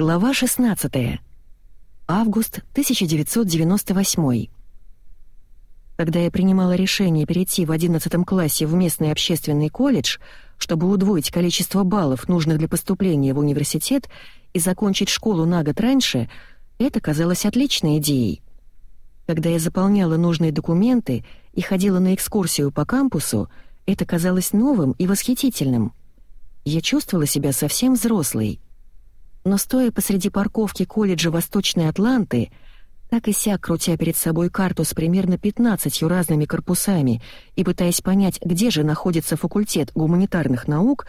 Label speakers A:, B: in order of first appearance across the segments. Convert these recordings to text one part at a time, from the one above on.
A: Глава 16. Август 1998. Когда я принимала решение перейти в 11 классе в местный общественный колледж, чтобы удвоить количество баллов, нужных для поступления в университет, и закончить школу на год раньше, это казалось отличной идеей. Когда я заполняла нужные документы и ходила на экскурсию по кампусу, это казалось новым и восхитительным. Я чувствовала себя совсем взрослой. Но стоя посреди парковки колледжа Восточной Атланты, так и сяк крутя перед собой карту с примерно 15 разными корпусами и пытаясь понять, где же находится факультет гуманитарных наук,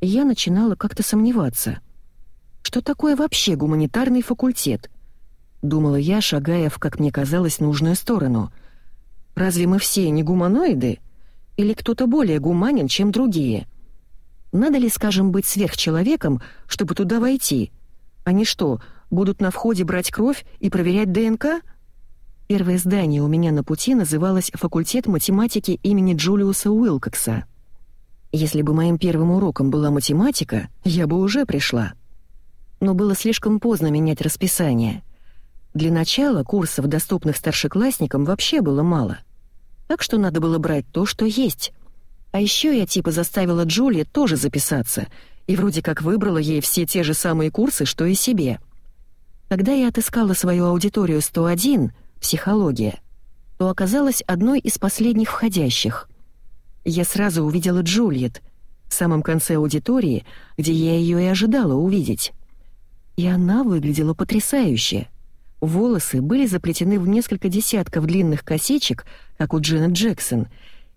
A: я начинала как-то сомневаться. Что такое вообще гуманитарный факультет? Думала я, шагая в, как мне казалось, нужную сторону. Разве мы все не гуманоиды? Или кто-то более гуманен, чем другие? Надо ли, скажем, быть сверхчеловеком, чтобы туда войти? Они что, будут на входе брать кровь и проверять ДНК? Первое здание у меня на пути называлось «Факультет математики имени Джулиуса Уилкокса». Если бы моим первым уроком была математика, я бы уже пришла. Но было слишком поздно менять расписание. Для начала курсов, доступных старшеклассникам, вообще было мало. Так что надо было брать то, что есть. А еще я типа заставила Джули тоже записаться, и вроде как выбрала ей все те же самые курсы, что и себе. Когда я отыскала свою аудиторию 101, психология, то оказалась одной из последних входящих. Я сразу увидела Джульет, в самом конце аудитории, где я ее и ожидала увидеть. И она выглядела потрясающе. Волосы были заплетены в несколько десятков длинных косичек, как у Дженнет Джексон,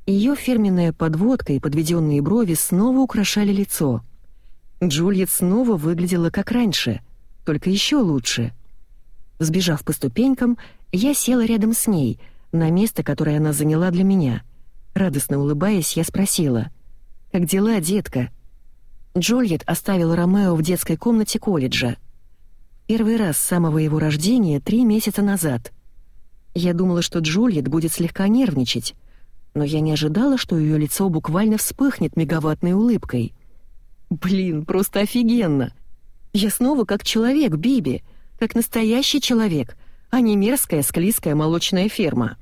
A: ее фирменная подводка и подведенные брови снова украшали лицо. Джульет снова выглядела как раньше, только еще лучше. Сбежав по ступенькам, я села рядом с ней, на место, которое она заняла для меня. Радостно улыбаясь, я спросила, «Как дела, детка?» Джульет оставила Ромео в детской комнате колледжа. Первый раз с самого его рождения три месяца назад. Я думала, что Джульет будет слегка нервничать, но я не ожидала, что ее лицо буквально вспыхнет мегаваттной улыбкой. «Блин, просто офигенно! Я снова как человек, Биби, как настоящий человек, а не мерзкая, склизкая молочная ферма».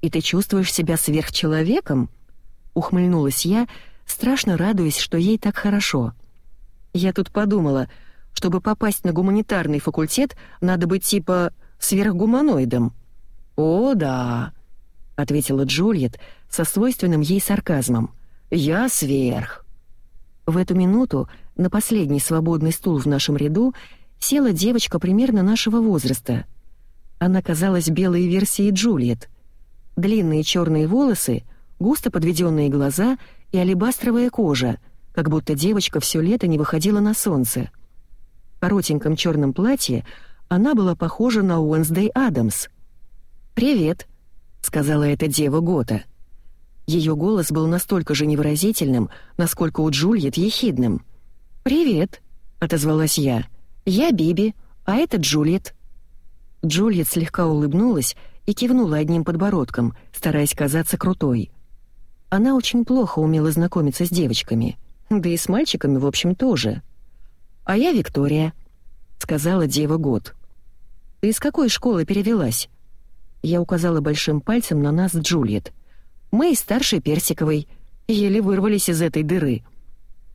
A: «И ты чувствуешь себя сверхчеловеком?» — ухмыльнулась я, страшно радуясь, что ей так хорошо. Я тут подумала — чтобы попасть на гуманитарный факультет, надо быть типа сверхгуманоидом». «О, да», — ответила Джульет со свойственным ей сарказмом. «Я сверх». В эту минуту на последний свободный стул в нашем ряду села девочка примерно нашего возраста. Она казалась белой версией Джульет. Длинные черные волосы, густо подведенные глаза и алебастровая кожа, как будто девочка все лето не выходила на солнце коротеньком черном платье она была похожа на Уэнсдей Адамс. «Привет», — сказала эта дева Гота. Ее голос был настолько же невыразительным, насколько у Джульет ехидным. «Привет», — отозвалась я. «Я Биби, а это Джульет». Джульет слегка улыбнулась и кивнула одним подбородком, стараясь казаться крутой. Она очень плохо умела знакомиться с девочками, да и с мальчиками, в общем, тоже. «А я Виктория», — сказала дева Год. «Ты из какой школы перевелась?» Я указала большим пальцем на нас Джульет. «Мы из старшей Персиковой. Еле вырвались из этой дыры.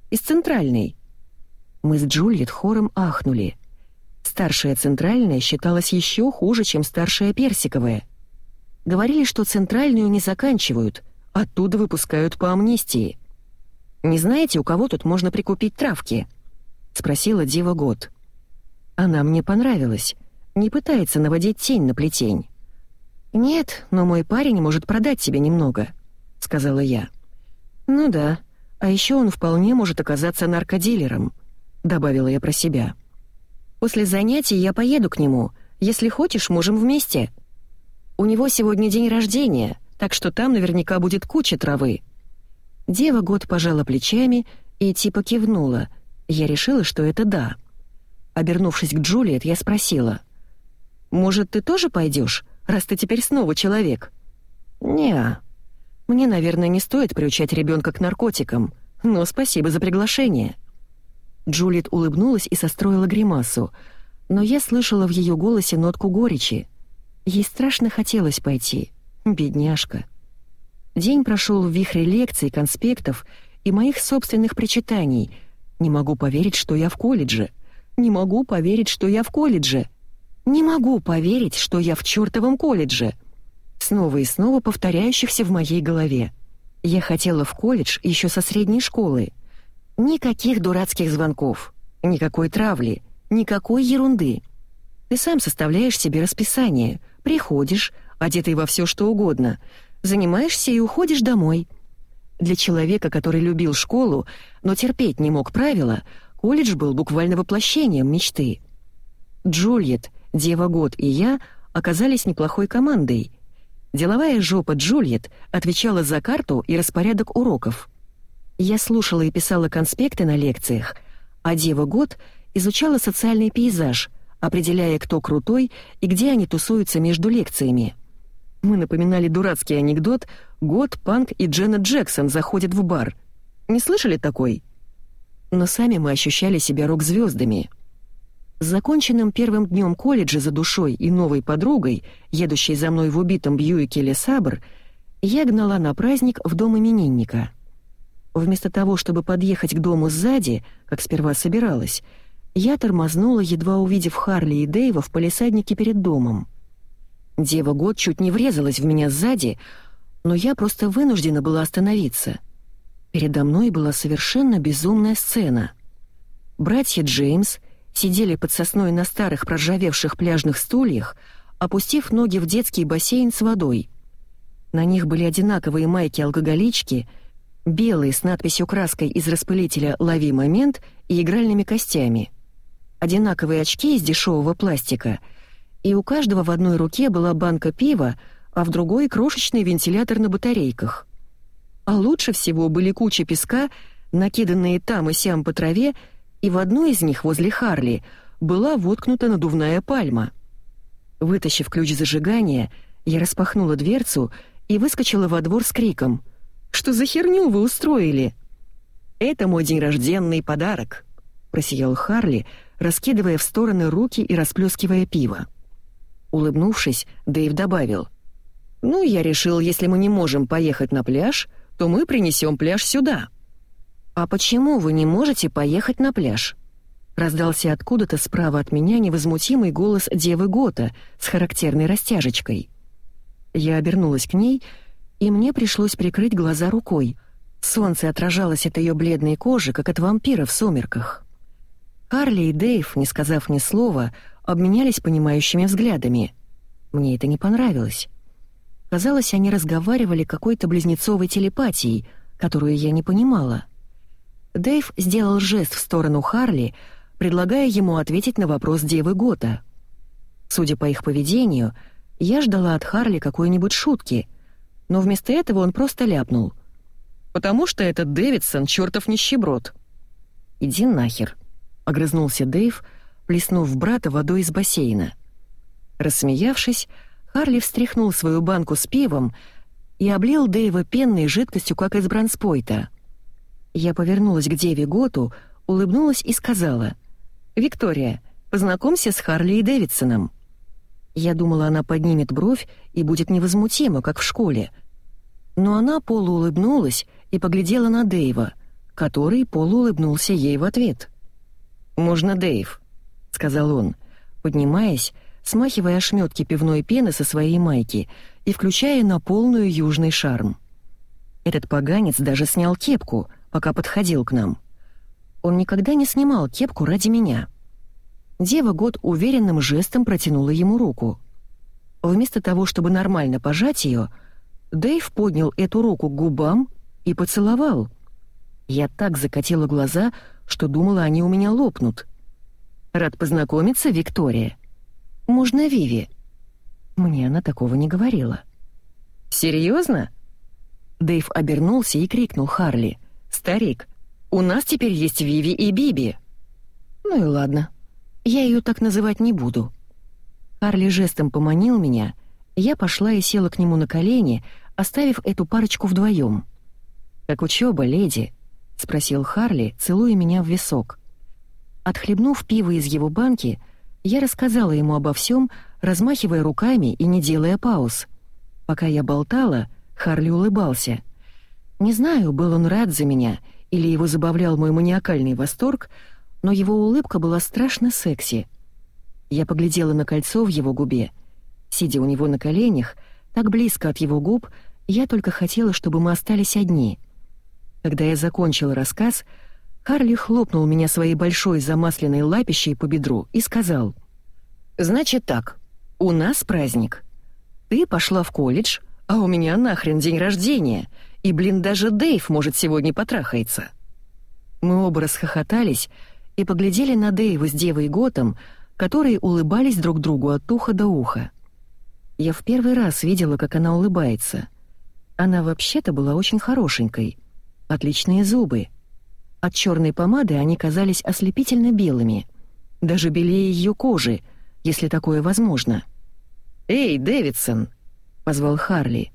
A: Из центральной». Мы с Джульет хором ахнули. Старшая центральная считалась еще хуже, чем старшая Персиковая. Говорили, что центральную не заканчивают, оттуда выпускают по амнистии. «Не знаете, у кого тут можно прикупить травки?» — спросила Дива Год. «Она мне понравилась. Не пытается наводить тень на плетень». «Нет, но мой парень может продать тебе немного», — сказала я. «Ну да, а еще он вполне может оказаться наркодилером», — добавила я про себя. «После занятий я поеду к нему. Если хочешь, можем вместе. У него сегодня день рождения, так что там наверняка будет куча травы». Дева год пожала плечами и типа кивнула — я решила, что это да. Обернувшись к Джулиет, я спросила. «Может, ты тоже пойдешь, раз ты теперь снова человек?» «Не. Мне, наверное, не стоит приучать ребенка к наркотикам, но спасибо за приглашение». Джулиет улыбнулась и состроила гримасу, но я слышала в ее голосе нотку горечи. Ей страшно хотелось пойти. Бедняжка. День прошел в вихре лекций, конспектов и моих собственных причитаний. Не могу поверить, что я в колледже. Не могу поверить, что я в колледже. Не могу поверить, что я в чертовом колледже. Снова и снова повторяющихся в моей голове. Я хотела в колледж еще со средней школы. Никаких дурацких звонков, никакой травли, никакой ерунды. Ты сам составляешь себе расписание, приходишь, одетый во все что угодно — занимаешься и уходишь домой. Для человека, который любил школу, но терпеть не мог правила, колледж был буквально воплощением мечты. Джульет, Дева Год и я оказались неплохой командой. Деловая жопа Джульет отвечала за карту и распорядок уроков. Я слушала и писала конспекты на лекциях, а Дева Год изучала социальный пейзаж, определяя, кто крутой и где они тусуются между лекциями. Мы напоминали дурацкий анекдот «Год, Панк и Дженнет Джексон заходят в бар». Не слышали такой? Но сами мы ощущали себя рок-звездами. С законченным первым днем колледжа за душой и новой подругой, едущей за мной в убитом Бьюике Лесабр, я гнала на праздник в дом именинника. Вместо того, чтобы подъехать к дому сзади, как сперва собиралась, я тормознула, едва увидев Харли и Дэйва в палисаднике перед домом. Дева Год чуть не врезалась в меня сзади, но я просто вынуждена была остановиться. Передо мной была совершенно безумная сцена. Братья Джеймс сидели под сосной на старых проржавевших пляжных стульях, опустив ноги в детский бассейн с водой. На них были одинаковые майки-алкоголички, белые с надписью краской из распылителя «Лови момент» и игральными костями. Одинаковые очки из дешевого пластика — и у каждого в одной руке была банка пива, а в другой — крошечный вентилятор на батарейках. А лучше всего были кучи песка, накиданные там и сям по траве, и в одной из них, возле Харли, была воткнута надувная пальма. Вытащив ключ зажигания, я распахнула дверцу и выскочила во двор с криком «Что за херню вы устроили?» «Это мой день рожденный подарок», — просиял Харли, раскидывая в стороны руки и расплескивая пиво. Улыбнувшись, Дэйв добавил. «Ну, я решил, если мы не можем поехать на пляж, то мы принесем пляж сюда». «А почему вы не можете поехать на пляж?» Раздался откуда-то справа от меня невозмутимый голос Девы Гота с характерной растяжечкой. Я обернулась к ней, и мне пришлось прикрыть глаза рукой. Солнце отражалось от ее бледной кожи, как от вампира в сумерках. Карли и Дэйв, не сказав ни слова, обменялись понимающими взглядами. Мне это не понравилось. Казалось, они разговаривали какой-то близнецовой телепатией, которую я не понимала. Дэйв сделал жест в сторону Харли, предлагая ему ответить на вопрос Девы Гота. Судя по их поведению, я ждала от Харли какой-нибудь шутки, но вместо этого он просто ляпнул. «Потому что этот Дэвидсон чертов нищеброд». «Иди нахер», — огрызнулся Дэйв, — плеснув брата водой из бассейна. Рассмеявшись, Харли встряхнул свою банку с пивом и облил Дэйва пенной жидкостью, как из бронспойта. Я повернулась к Деве Готу, улыбнулась и сказала, «Виктория, познакомься с Харли и Дэвидсоном». Я думала, она поднимет бровь и будет невозмутима, как в школе. Но она полуулыбнулась и поглядела на Дэйва, который полуулыбнулся ей в ответ. «Можно Дэйв?» — сказал он, поднимаясь, смахивая ошметки пивной пены со своей майки и включая на полную южный шарм. Этот поганец даже снял кепку, пока подходил к нам. Он никогда не снимал кепку ради меня. Дева год уверенным жестом протянула ему руку. Вместо того, чтобы нормально пожать ее, Дэйв поднял эту руку к губам и поцеловал. Я так закатила глаза, что думала, они у меня лопнут — Рад познакомиться, Виктория. Можно Виви?» Мне она такого не говорила. «Серьезно?» Дэйв обернулся и крикнул Харли. «Старик, у нас теперь есть Виви и Биби». «Ну и ладно. Я ее так называть не буду». Харли жестом поманил меня, я пошла и села к нему на колени, оставив эту парочку вдвоем. «Как учеба, леди?» — спросил Харли, целуя меня в висок. Отхлебнув пиво из его банки, я рассказала ему обо всем, размахивая руками и не делая пауз. Пока я болтала, Харли улыбался. Не знаю, был он рад за меня или его забавлял мой маниакальный восторг, но его улыбка была страшно секси. Я поглядела на кольцо в его губе. Сидя у него на коленях, так близко от его губ, я только хотела, чтобы мы остались одни. Когда я закончила рассказ, Харли хлопнул меня своей большой замасленной лапищей по бедру и сказал, «Значит так, у нас праздник. Ты пошла в колледж, а у меня нахрен день рождения, и, блин, даже Дэйв может сегодня потрахается». Мы оба расхохотались и поглядели на Дэйва с девой Готом, которые улыбались друг другу от уха до уха. Я в первый раз видела, как она улыбается. Она вообще-то была очень хорошенькой. Отличные зубы — от черной помады они казались ослепительно белыми. Даже белее ее кожи, если такое возможно. «Эй, Дэвидсон!» — позвал Харли.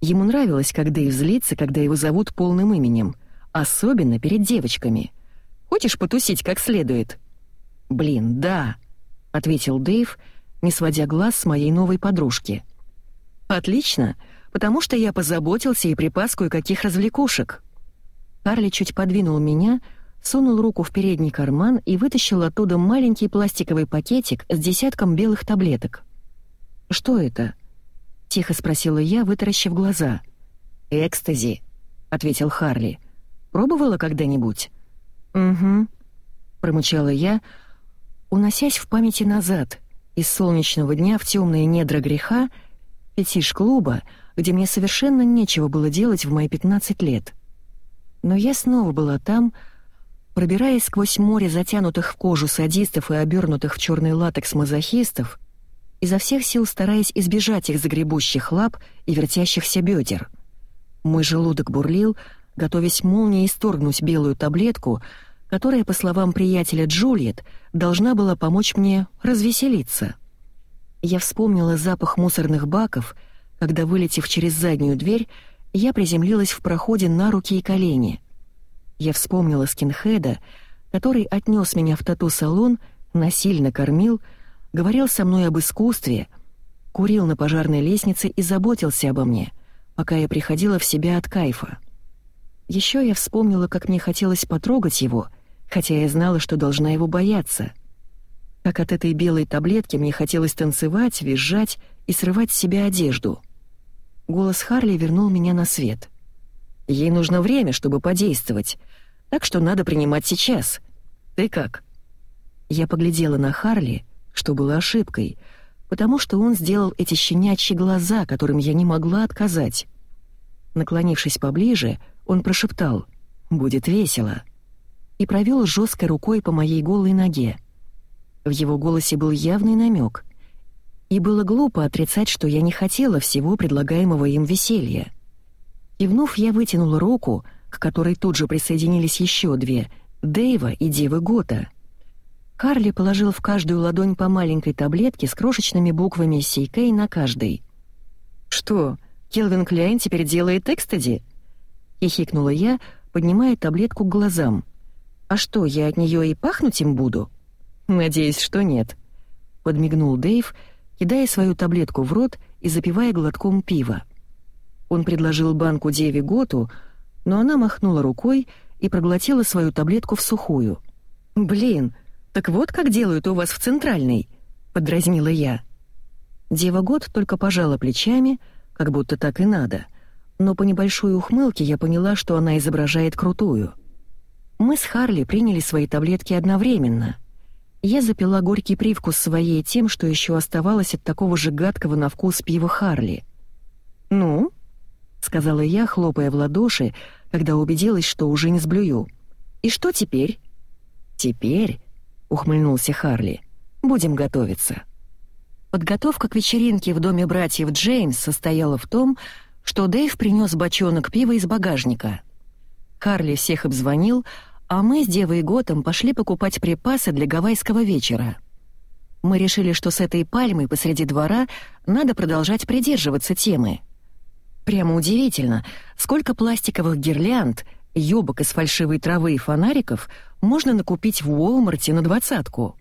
A: Ему нравилось, как Дэйв злится, когда его зовут полным именем, особенно перед девочками. «Хочешь потусить как следует?» «Блин, да», — ответил Дэйв, не сводя глаз с моей новой подружки. «Отлично, потому что я позаботился и припас кое-каких развлекушек». Карли чуть подвинул меня, сунул руку в передний карман и вытащил оттуда маленький пластиковый пакетик с десятком белых таблеток. «Что это?» — тихо спросила я, вытаращив глаза. «Экстази», — ответил Харли. «Пробовала когда-нибудь?» «Угу», — промычала я, уносясь в памяти назад, из солнечного дня в темные недра греха, фетиш-клуба, где мне совершенно нечего было делать в мои 15 лет. Но я снова была там, пробираясь сквозь море затянутых в кожу садистов и обернутых в черный латекс мазохистов, изо всех сил стараясь избежать их загребущих лап и вертящихся бедер. Мой желудок бурлил, готовясь молнией исторгнуть белую таблетку, которая, по словам приятеля Джульет, должна была помочь мне развеселиться. Я вспомнила запах мусорных баков, когда, вылетев через заднюю дверь, я приземлилась в проходе на руки и колени. Я вспомнила скинхеда, который отнес меня в тату-салон, насильно кормил, говорил со мной об искусстве, курил на пожарной лестнице и заботился обо мне, пока я приходила в себя от кайфа. Еще я вспомнила, как мне хотелось потрогать его, хотя я знала, что должна его бояться. Как от этой белой таблетки мне хотелось танцевать, визжать и срывать с себя одежду — Голос Харли вернул меня на свет. «Ей нужно время, чтобы подействовать, так что надо принимать сейчас. Ты как?» Я поглядела на Харли, что было ошибкой, потому что он сделал эти щенячьи глаза, которым я не могла отказать. Наклонившись поближе, он прошептал «Будет весело» и провел жесткой рукой по моей голой ноге. В его голосе был явный намек — и было глупо отрицать, что я не хотела всего предлагаемого им веселья. Кивнув, я вытянула руку, к которой тут же присоединились еще две — Дэйва и Девы Гота. Карли положил в каждую ладонь по маленькой таблетке с крошечными буквами «Сейкей» на каждой. «Что, Келвин Кляйн теперь делает экстади?» — хихикнула я, поднимая таблетку к глазам. «А что, я от нее и пахнуть им буду?» «Надеюсь, что нет», — подмигнул Дэйв, — кидая свою таблетку в рот и запивая глотком пива. Он предложил банку Деве Готу, но она махнула рукой и проглотила свою таблетку в сухую. «Блин, так вот как делают у вас в Центральной», — подразнила я. Дева Гот только пожала плечами, как будто так и надо, но по небольшой ухмылке я поняла, что она изображает крутую. Мы с Харли приняли свои таблетки одновременно — я запила горький привкус своей тем, что еще оставалось от такого же гадкого на вкус пива Харли. «Ну?» — сказала я, хлопая в ладоши, когда убедилась, что уже не сблюю. «И что теперь?» «Теперь?» — ухмыльнулся Харли. «Будем готовиться». Подготовка к вечеринке в доме братьев Джеймс состояла в том, что Дэйв принес бочонок пива из багажника. Харли всех обзвонил, а мы с Девой и Готом пошли покупать припасы для гавайского вечера. Мы решили, что с этой пальмой посреди двора надо продолжать придерживаться темы. Прямо удивительно, сколько пластиковых гирлянд, Ёбок из фальшивой травы и фонариков можно накупить в Уолмарте на двадцатку.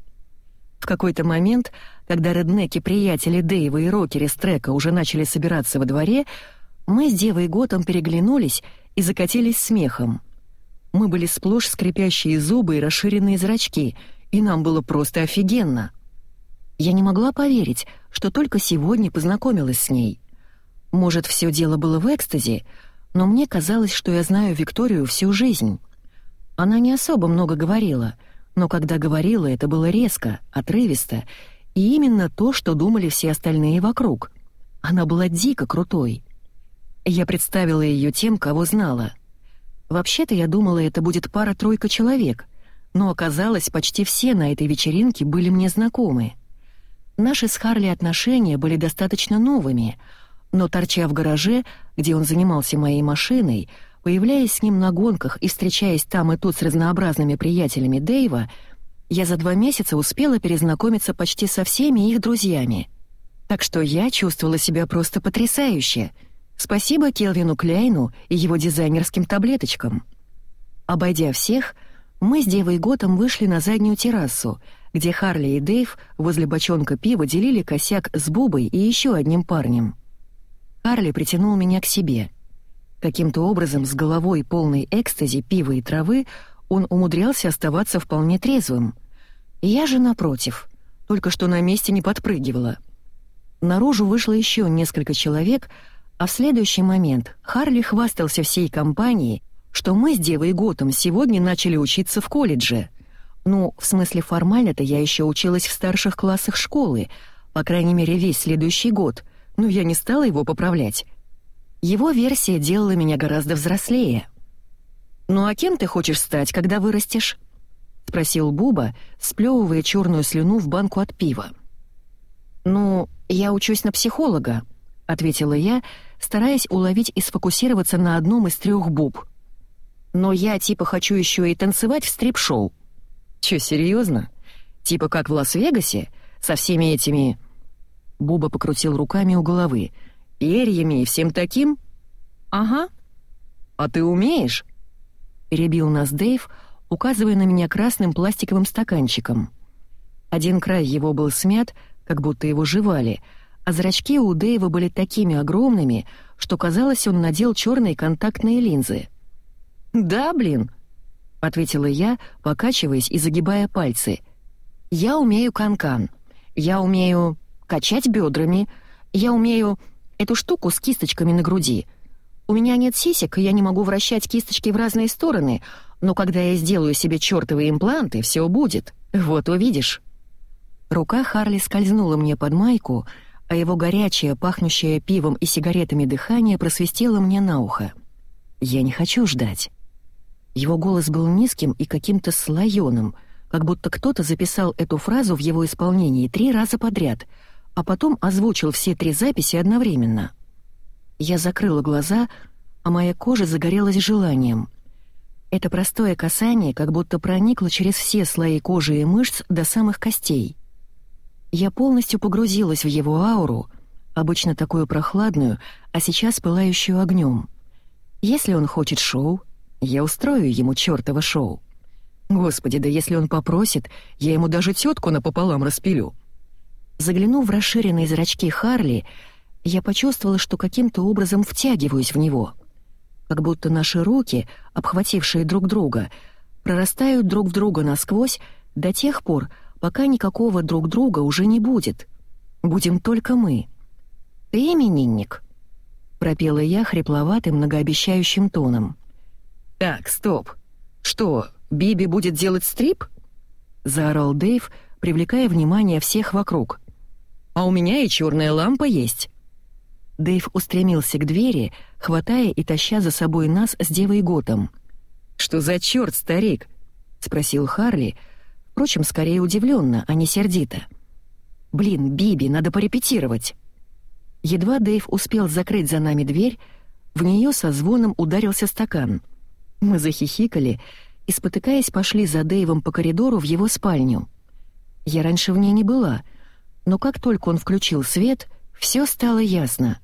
A: В какой-то момент, когда реднеки-приятели Дэйва и Рокери с трека уже начали собираться во дворе, мы с Девой Готом переглянулись и закатились смехом. Мы были сплошь скрипящие зубы и расширенные зрачки, и нам было просто офигенно. Я не могла поверить, что только сегодня познакомилась с ней. Может, все дело было в экстазе, но мне казалось, что я знаю Викторию всю жизнь. Она не особо много говорила, но когда говорила, это было резко, отрывисто, и именно то, что думали все остальные вокруг. Она была дико крутой. Я представила ее тем, кого знала. Вообще-то я думала, это будет пара-тройка человек, но оказалось, почти все на этой вечеринке были мне знакомы. Наши с Харли отношения были достаточно новыми, но торча в гараже, где он занимался моей машиной, появляясь с ним на гонках и встречаясь там и тут с разнообразными приятелями Дэйва, я за два месяца успела перезнакомиться почти со всеми их друзьями. Так что я чувствовала себя просто потрясающе — Спасибо Келвину Кляйну и его дизайнерским таблеточкам. Обойдя всех, мы с Девой Готом вышли на заднюю террасу, где Харли и Дэйв возле бочонка пива делили косяк с Бубой и еще одним парнем. Харли притянул меня к себе. Каким-то образом с головой полной экстази, пива и травы он умудрялся оставаться вполне трезвым. Я же, напротив, только что на месте не подпрыгивала. Наружу вышло еще несколько человек — а в следующий момент Харли хвастался всей компанией, что мы с Девой Готом сегодня начали учиться в колледже. Ну, в смысле формально-то я еще училась в старших классах школы, по крайней мере весь следующий год, но я не стала его поправлять. Его версия делала меня гораздо взрослее. «Ну а кем ты хочешь стать, когда вырастешь?» — спросил Буба, сплевывая черную слюну в банку от пива. «Ну, я учусь на психолога», — ответила я, — стараясь уловить и сфокусироваться на одном из трех буб. «Но я типа хочу еще и танцевать в стрип-шоу». «Чё, серьезно? Типа как в Лас-Вегасе? Со всеми этими...» Буба покрутил руками у головы. «Перьями и всем таким?» «Ага». «А ты умеешь?» Перебил нас Дэйв, указывая на меня красным пластиковым стаканчиком. Один край его был смят, как будто его жевали — а зрачки у Дэйва были такими огромными, что казалось, он надел черные контактные линзы. «Да, блин», — ответила я, покачиваясь и загибая пальцы. «Я умею канкан. -кан. Я умею качать бедрами. Я умею эту штуку с кисточками на груди. У меня нет сисек, и я не могу вращать кисточки в разные стороны, но когда я сделаю себе чертовые импланты, все будет. Вот увидишь». Рука Харли скользнула мне под майку, — а его горячее, пахнущее пивом и сигаретами дыхание просвистело мне на ухо. «Я не хочу ждать». Его голос был низким и каким-то слоёным, как будто кто-то записал эту фразу в его исполнении три раза подряд, а потом озвучил все три записи одновременно. Я закрыла глаза, а моя кожа загорелась желанием. Это простое касание как будто проникло через все слои кожи и мышц до самых костей. Я полностью погрузилась в его ауру, обычно такую прохладную, а сейчас пылающую огнем. Если он хочет шоу, я устрою ему чёртово шоу. Господи, да если он попросит, я ему даже тетку напополам распилю. Заглянув в расширенные зрачки Харли, я почувствовала, что каким-то образом втягиваюсь в него. Как будто наши руки, обхватившие друг друга, прорастают друг в друга насквозь до тех пор, пока никакого друг друга уже не будет. Будем только мы. Ты именинник?» — пропела я хрипловатым, многообещающим тоном. «Так, стоп. Что, Биби будет делать стрип?» — заорал Дэйв, привлекая внимание всех вокруг. «А у меня и черная лампа есть». Дэйв устремился к двери, хватая и таща за собой нас с Девой Готом. «Что за черт, старик?» — спросил Харли, — Впрочем, скорее удивленно, а не сердито. «Блин, Биби, надо порепетировать!» Едва Дэйв успел закрыть за нами дверь, в нее со звоном ударился стакан. Мы захихикали и, спотыкаясь, пошли за Дэйвом по коридору в его спальню. Я раньше в ней не была, но как только он включил свет, все стало ясно.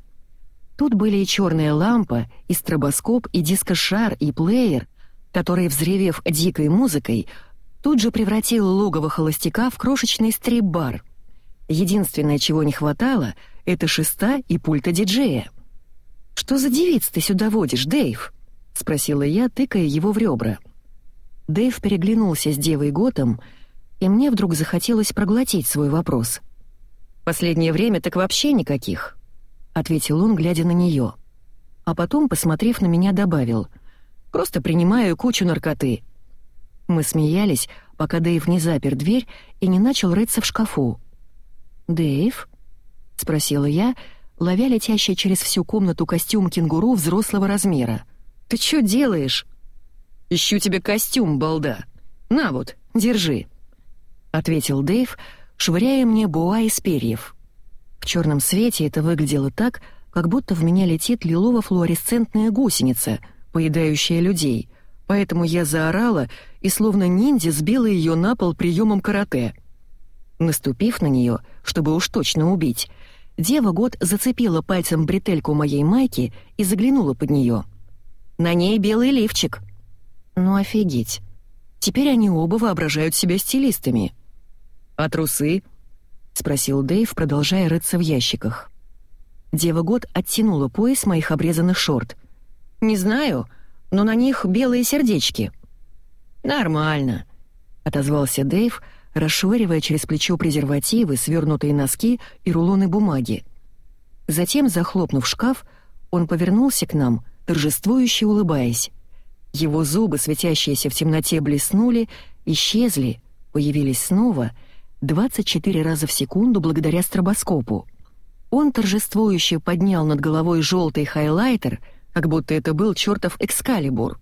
A: Тут были и черная лампа, и стробоскоп, и дискошар, и плеер — который, взревев дикой музыкой, тут же превратил логово холостяка в крошечный стрип-бар. Единственное, чего не хватало, это шеста и пульта диджея. «Что за девиц ты сюда водишь, Дэйв?» — спросила я, тыкая его в ребра. Дэйв переглянулся с девой Готом, и мне вдруг захотелось проглотить свой вопрос. «Последнее время так вообще никаких», — ответил он, глядя на нее. А потом, посмотрев на меня, добавил. «Просто принимаю кучу наркоты». Мы смеялись, пока Дэйв не запер дверь и не начал рыться в шкафу. «Дэйв?» — спросила я, ловя летящий через всю комнату костюм кенгуру взрослого размера. «Ты что делаешь?» «Ищу тебе костюм, балда. На вот, держи», — ответил Дэйв, швыряя мне буа из перьев. В черном свете это выглядело так, как будто в меня летит лилово-флуоресцентная гусеница, поедающая людей, поэтому я заорала и словно ниндзя сбила ее на пол приемом карате — Наступив на нее, чтобы уж точно убить, дева год зацепила пальцем бретельку моей майки и заглянула под нее. На ней белый лифчик. Ну офигеть. Теперь они оба воображают себя стилистами. «А трусы?» — спросил Дэйв, продолжая рыться в ящиках. Дева год оттянула пояс моих обрезанных шорт. «Не знаю, но на них белые сердечки». «Нормально», — отозвался Дэйв, — расшвыривая через плечо презервативы, свернутые носки и рулоны бумаги. Затем, захлопнув шкаф, он повернулся к нам, торжествующе улыбаясь. Его зубы, светящиеся в темноте, блеснули, исчезли, появились снова 24 раза в секунду благодаря стробоскопу. Он торжествующе поднял над головой желтый хайлайтер, как будто это был чертов экскалибур.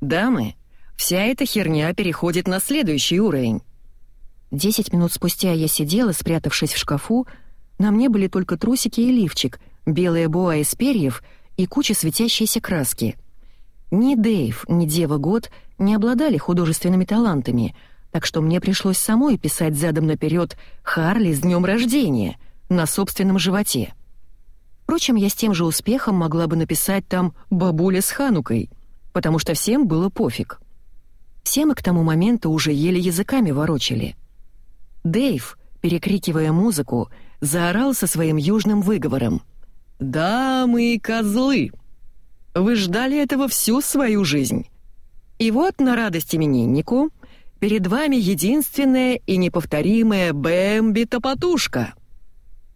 A: «Дамы, вся эта херня переходит на следующий уровень». Десять минут спустя я сидела, спрятавшись в шкафу, на мне были только трусики и лифчик, белая боа из перьев и куча светящейся краски. Ни Дэйв, ни Дева Год не обладали художественными талантами, так что мне пришлось самой писать задом наперед «Харли с днем рождения» на собственном животе. Впрочем, я с тем же успехом могла бы написать там «Бабуля с Ханукой», потому что всем было пофиг. Все мы к тому моменту уже еле языками ворочали — Дэйв, перекрикивая музыку, заорал со своим южным выговором. «Дамы и козлы! Вы ждали этого всю свою жизнь. И вот на радость имениннику перед вами единственная и неповторимая Бэмби-топотушка».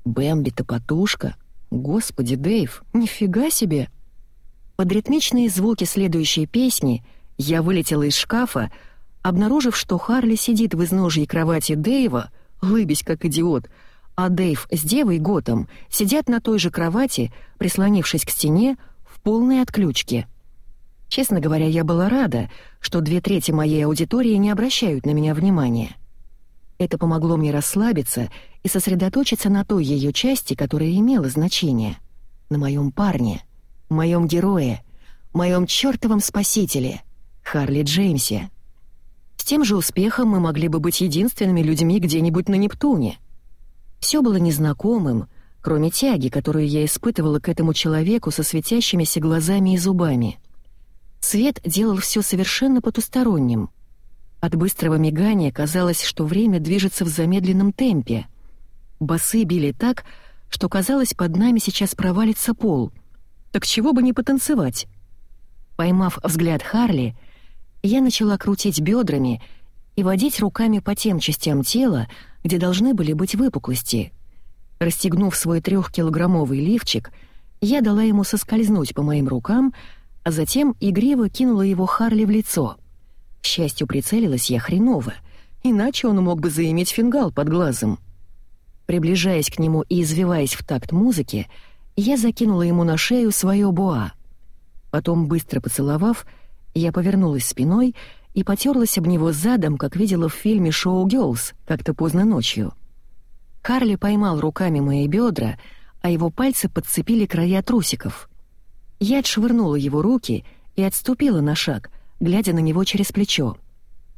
A: «Бэмби-топотушка? Господи, Дэйв, нифига себе!» Под ритмичные звуки следующей песни я вылетела из шкафа, обнаружив, что Харли сидит в изножье кровати Дэйва, лыбясь как идиот, а Дэйв с девой Готом сидят на той же кровати, прислонившись к стене, в полной отключке. Честно говоря, я была рада, что две трети моей аудитории не обращают на меня внимания. Это помогло мне расслабиться и сосредоточиться на той ее части, которая имела значение. На моем парне, моем герое, моем чертовом спасителе, Харли Джеймсе. С тем же успехом мы могли бы быть единственными людьми где-нибудь на Нептуне. Все было незнакомым, кроме тяги, которую я испытывала к этому человеку со светящимися глазами и зубами. Свет делал все совершенно потусторонним. От быстрого мигания казалось, что время движется в замедленном темпе. Басы били так, что казалось, под нами сейчас провалится пол. Так чего бы не потанцевать? Поймав взгляд Харли, я начала крутить бедрами и водить руками по тем частям тела, где должны были быть выпуклости. Расстегнув свой трехкилограммовый лифчик, я дала ему соскользнуть по моим рукам, а затем игриво кинула его Харли в лицо. К счастью, прицелилась я хреново, иначе он мог бы заиметь фингал под глазом. Приближаясь к нему и извиваясь в такт музыки, я закинула ему на шею свое буа. Потом, быстро поцеловав, я повернулась спиной и потерлась об него задом, как видела в фильме «Шоу Гёлз» как-то поздно ночью. Карли поймал руками мои бедра, а его пальцы подцепили края трусиков. Я отшвырнула его руки и отступила на шаг, глядя на него через плечо.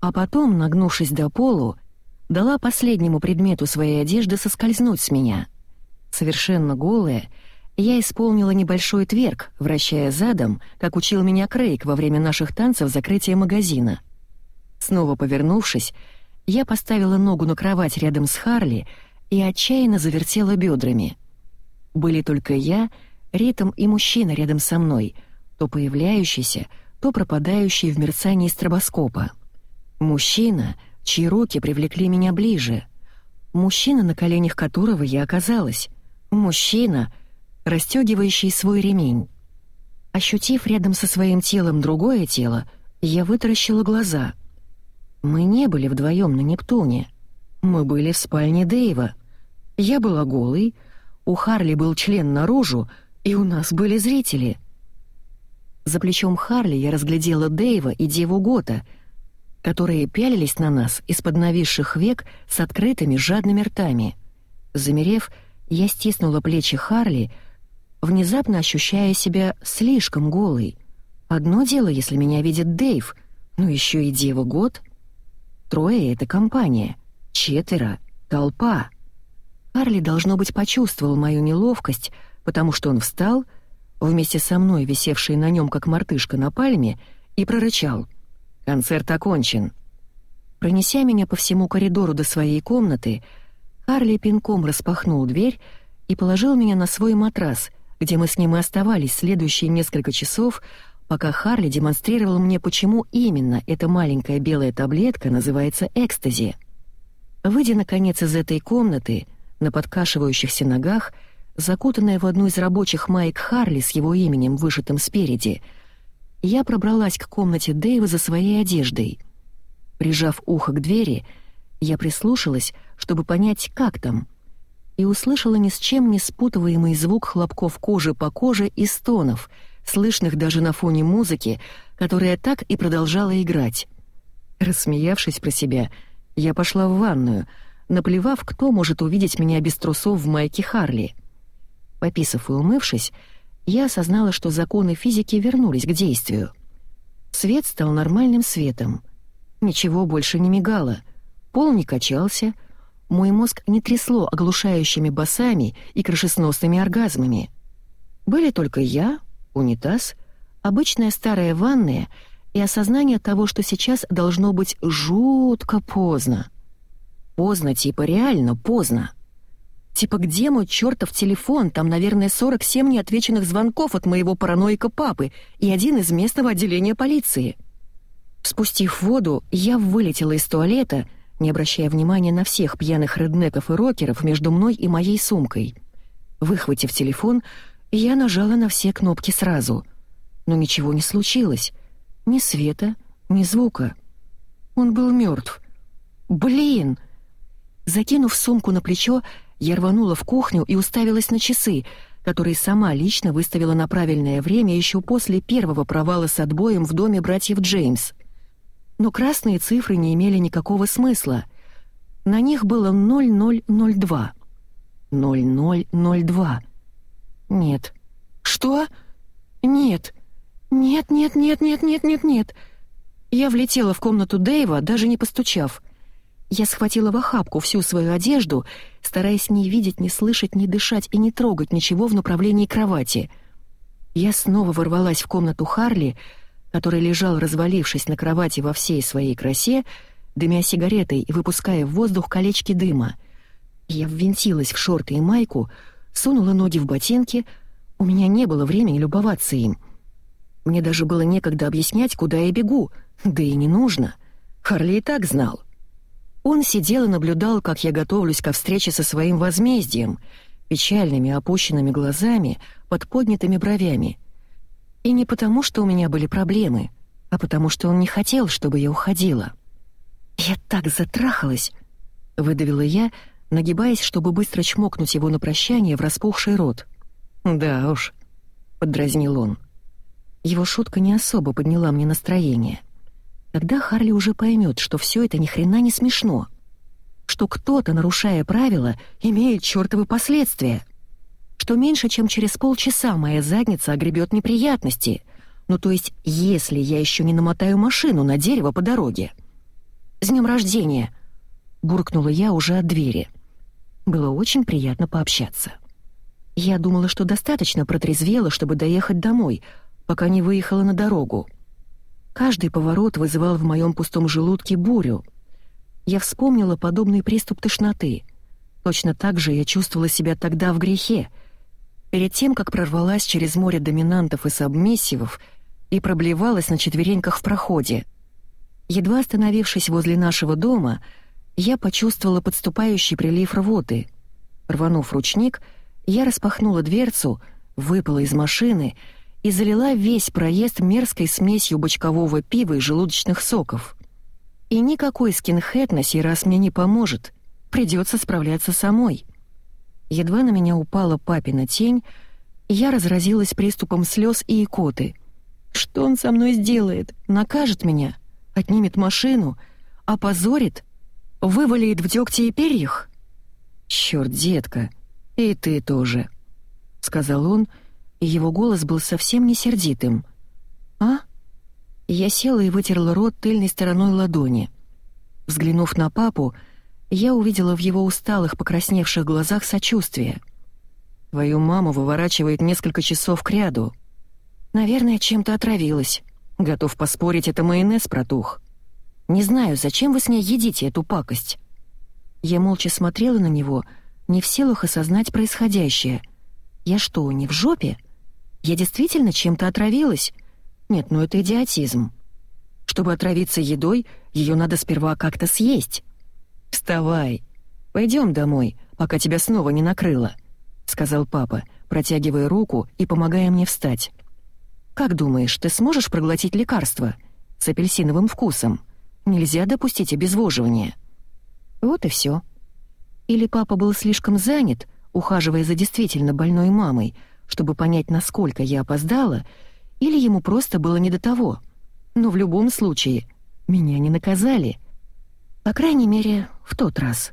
A: А потом, нагнувшись до полу, дала последнему предмету своей одежды соскользнуть с меня. Совершенно голая, Я исполнила небольшой тверк, вращая задом, как учил меня Крейг во время наших танцев закрытия магазина. Снова повернувшись, я поставила ногу на кровать рядом с Харли и отчаянно завертела бедрами. Были только я, ритм и мужчина рядом со мной, то появляющийся, то пропадающий в мерцании стробоскопа. Мужчина, чьи руки привлекли меня ближе. Мужчина, на коленях которого я оказалась. Мужчина, расстегивающий свой ремень. Ощутив рядом со своим телом другое тело, я вытаращила глаза. Мы не были вдвоем на Нептуне. Мы были в спальне Дэйва. Я была голой, у Харли был член наружу, и у нас были зрители. За плечом Харли я разглядела Дэйва и Деву Гота, которые пялились на нас из-под нависших век с открытыми жадными ртами. Замерев, я стиснула плечи Харли, внезапно ощущая себя слишком голой. Одно дело, если меня видит Дэйв, но еще и Дева Год. Трое — это компания, четверо — толпа. Харли, должно быть, почувствовал мою неловкость, потому что он встал, вместе со мной, висевший на нем как мартышка на пальме, и прорычал. «Концерт окончен». Пронеся меня по всему коридору до своей комнаты, Харли пинком распахнул дверь и положил меня на свой матрас, где мы с ним и оставались следующие несколько часов, пока Харли демонстрировал мне, почему именно эта маленькая белая таблетка называется экстази. Выйдя, наконец, из этой комнаты, на подкашивающихся ногах, закутанная в одну из рабочих маек Харли с его именем, вышитым спереди, я пробралась к комнате Дэйва за своей одеждой. Прижав ухо к двери, я прислушалась, чтобы понять, как там, и услышала ни с чем не спутываемый звук хлопков кожи по коже и стонов, слышных даже на фоне музыки, которая так и продолжала играть. Рассмеявшись про себя, я пошла в ванную — наплевав, кто может увидеть меня без трусов в майке Харли. Пописав и умывшись, я осознала, что законы физики вернулись к действию. Свет стал нормальным светом. Ничего больше не мигало, пол не качался, мой мозг не трясло оглушающими басами и крышесносными оргазмами. Были только я, унитаз, обычная старая ванная и осознание того, что сейчас должно быть жутко поздно. Поздно, типа, реально поздно. Типа, где мой чертов телефон? Там, наверное, 47 неотвеченных звонков от моего параноика папы и один из местного отделения полиции. Спустив воду, я вылетела из туалета, не обращая внимания на всех пьяных реднеков и рокеров между мной и моей сумкой. Выхватив телефон, я нажала на все кнопки сразу. Но ничего не случилось. Ни света, ни звука. Он был мертв. Блин! Закинув сумку на плечо, я рванула в кухню и уставилась на часы, которые сама лично выставила на правильное время еще после первого провала с отбоем в доме братьев Джеймс. Но красные цифры не имели никакого смысла. На них было 0002. 0002. Нет. Что? Нет. Нет, нет, нет, нет, нет, нет, нет. Я влетела в комнату Дэйва, даже не постучав — я схватила в охапку всю свою одежду, стараясь не видеть, не слышать, не дышать и не трогать ничего в направлении кровати. Я снова ворвалась в комнату Харли, который лежал, развалившись на кровати во всей своей красе, дымя сигаретой и выпуская в воздух колечки дыма. Я ввинтилась в шорты и майку, сунула ноги в ботинки, у меня не было времени любоваться им. Мне даже было некогда объяснять, куда я бегу, да и не нужно. Харли и так знал. Он сидел и наблюдал, как я готовлюсь ко встрече со своим возмездием, печальными опущенными глазами, под поднятыми бровями. И не потому, что у меня были проблемы, а потому, что он не хотел, чтобы я уходила. «Я так затрахалась!» — выдавила я, нагибаясь, чтобы быстро чмокнуть его на прощание в распухший рот. «Да уж», — поддразнил он. Его шутка не особо подняла мне настроение — Тогда Харли уже поймет, что все это ни хрена не смешно. Что кто-то, нарушая правила, имеет чертовы последствия. Что меньше, чем через полчаса моя задница огребет неприятности. Ну то есть, если я еще не намотаю машину на дерево по дороге. «С днем рождения!» — буркнула я уже от двери. Было очень приятно пообщаться. Я думала, что достаточно протрезвела, чтобы доехать домой, пока не выехала на дорогу. Каждый поворот вызывал в моем пустом желудке бурю. Я вспомнила подобный приступ тошноты. Точно так же я чувствовала себя тогда в грехе, перед тем, как прорвалась через море доминантов и сабмиссивов и проблевалась на четвереньках в проходе. Едва остановившись возле нашего дома, я почувствовала подступающий прилив рвоты. Рванув ручник, я распахнула дверцу, выпала из машины и залила весь проезд мерзкой смесью бочкового пива и желудочных соков. И никакой скинхед на сей раз мне не поможет, придется справляться самой. Едва на меня упала папина тень, я разразилась приступом слез и икоты. Что он со мной сделает? Накажет меня? Отнимет машину? Опозорит? Вывалит в дёгте и перьях? Чёрт, детка, и ты тоже, — сказал он, его голос был совсем не сердитым. «А?» Я села и вытерла рот тыльной стороной ладони. Взглянув на папу, я увидела в его усталых, покрасневших глазах сочувствие. «Твою маму выворачивает несколько часов кряду. Наверное, чем-то отравилась. Готов поспорить, это майонез протух. Не знаю, зачем вы с ней едите эту пакость?» Я молча смотрела на него, не в силах осознать происходящее. «Я что, не в жопе? Я действительно чем-то отравилась? Нет, ну это идиотизм. Чтобы отравиться едой, ее надо сперва как-то съесть». «Вставай! Пойдем домой, пока тебя снова не накрыло», — сказал папа, протягивая руку и помогая мне встать. «Как думаешь, ты сможешь проглотить лекарство с апельсиновым вкусом? Нельзя допустить обезвоживания». Вот и все. Или папа был слишком занят, ухаживая за действительно больной мамой, чтобы понять, насколько я опоздала, или ему просто было не до того. Но в любом случае, меня не наказали — по крайней мере, в тот раз.